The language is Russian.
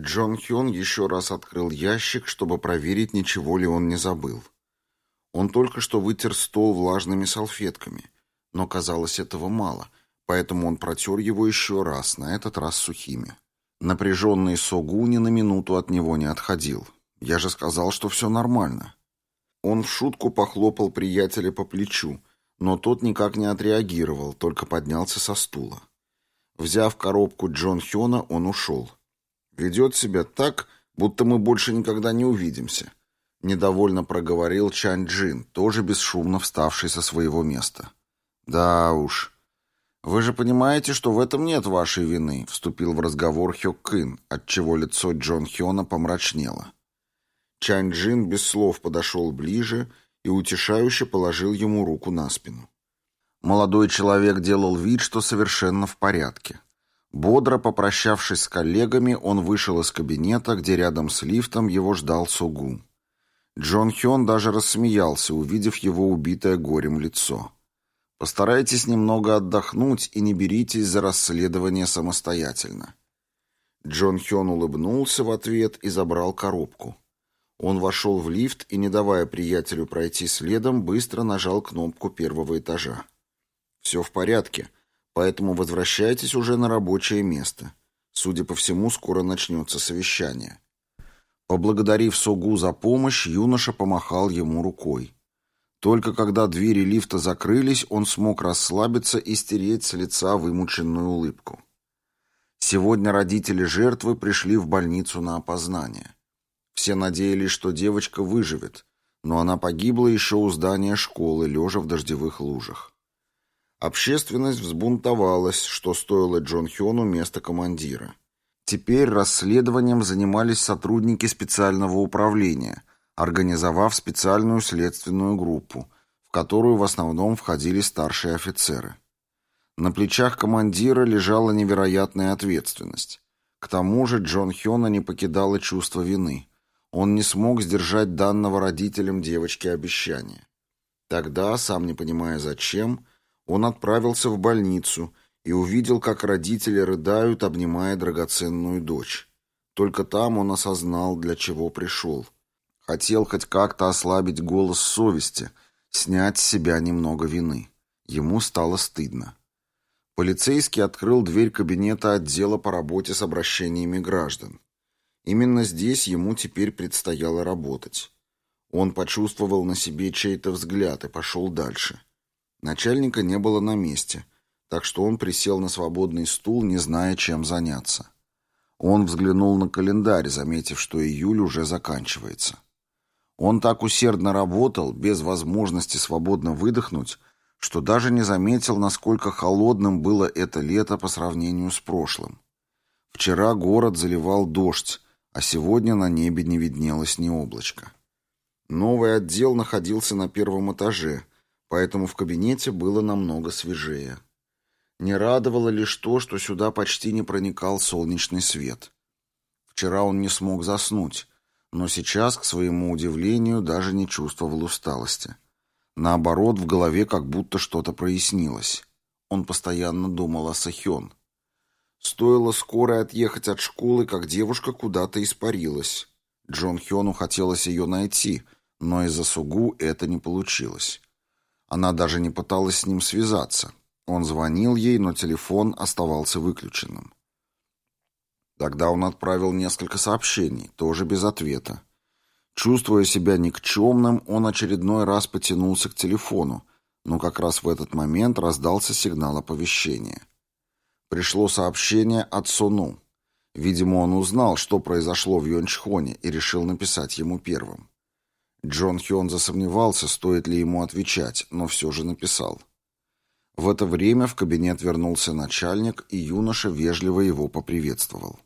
Джон Хён еще раз открыл ящик, чтобы проверить, ничего ли он не забыл. Он только что вытер стол влажными салфетками, но казалось этого мало, поэтому он протер его еще раз, на этот раз сухими. Напряженный Согу ни на минуту от него не отходил. «Я же сказал, что все нормально». Он в шутку похлопал приятеля по плечу, но тот никак не отреагировал, только поднялся со стула. Взяв коробку Джон Хёна, он ушел. Ведет себя так, будто мы больше никогда не увидимся. Недовольно проговорил Чан Джин, тоже бесшумно вставший со своего места. Да уж. Вы же понимаете, что в этом нет вашей вины, вступил в разговор Хё Кын, отчего лицо Джон Хёна помрачнело. Чан Джин без слов подошел ближе и утешающе положил ему руку на спину. Молодой человек делал вид, что совершенно в порядке. Бодро попрощавшись с коллегами, он вышел из кабинета, где рядом с лифтом его ждал Сугу. Джон Хён даже рассмеялся, увидев его убитое горем лицо. «Постарайтесь немного отдохнуть и не беритесь за расследование самостоятельно». Джон Хён улыбнулся в ответ и забрал коробку. Он вошел в лифт и, не давая приятелю пройти следом, быстро нажал кнопку первого этажа. «Все в порядке», Поэтому возвращайтесь уже на рабочее место. Судя по всему, скоро начнется совещание. Поблагодарив Согу за помощь, юноша помахал ему рукой. Только когда двери лифта закрылись, он смог расслабиться и стереть с лица вымученную улыбку. Сегодня родители жертвы пришли в больницу на опознание. Все надеялись, что девочка выживет, но она погибла еще у здания школы, лежа в дождевых лужах. Общественность взбунтовалась, что стоило Джон Хёну места командира. Теперь расследованием занимались сотрудники специального управления, организовав специальную следственную группу, в которую в основном входили старшие офицеры. На плечах командира лежала невероятная ответственность. К тому же Джон Хёна не покидало чувство вины. Он не смог сдержать данного родителям девочки обещания. Тогда, сам не понимая зачем, он отправился в больницу и увидел, как родители рыдают, обнимая драгоценную дочь. Только там он осознал, для чего пришел. Хотел хоть как-то ослабить голос совести, снять с себя немного вины. Ему стало стыдно. Полицейский открыл дверь кабинета отдела по работе с обращениями граждан. Именно здесь ему теперь предстояло работать. Он почувствовал на себе чей-то взгляд и пошел дальше. Начальника не было на месте, так что он присел на свободный стул, не зная, чем заняться. Он взглянул на календарь, заметив, что июль уже заканчивается. Он так усердно работал, без возможности свободно выдохнуть, что даже не заметил, насколько холодным было это лето по сравнению с прошлым. Вчера город заливал дождь, а сегодня на небе не виднелось ни облачка. Новый отдел находился на первом этаже, поэтому в кабинете было намного свежее. Не радовало лишь то, что сюда почти не проникал солнечный свет. Вчера он не смог заснуть, но сейчас, к своему удивлению, даже не чувствовал усталости. Наоборот, в голове как будто что-то прояснилось. Он постоянно думал о Сахён. Стоило скоро отъехать от школы, как девушка куда-то испарилась. Джон Хёну хотелось ее найти, но из-за Сугу это не получилось. Она даже не пыталась с ним связаться. Он звонил ей, но телефон оставался выключенным. Тогда он отправил несколько сообщений, тоже без ответа. Чувствуя себя никчемным, он очередной раз потянулся к телефону, но как раз в этот момент раздался сигнал оповещения. Пришло сообщение от Сону. Видимо, он узнал, что произошло в Йончхоне, и решил написать ему первым. Джон Хён засомневался, стоит ли ему отвечать, но все же написал. В это время в кабинет вернулся начальник, и юноша вежливо его поприветствовал.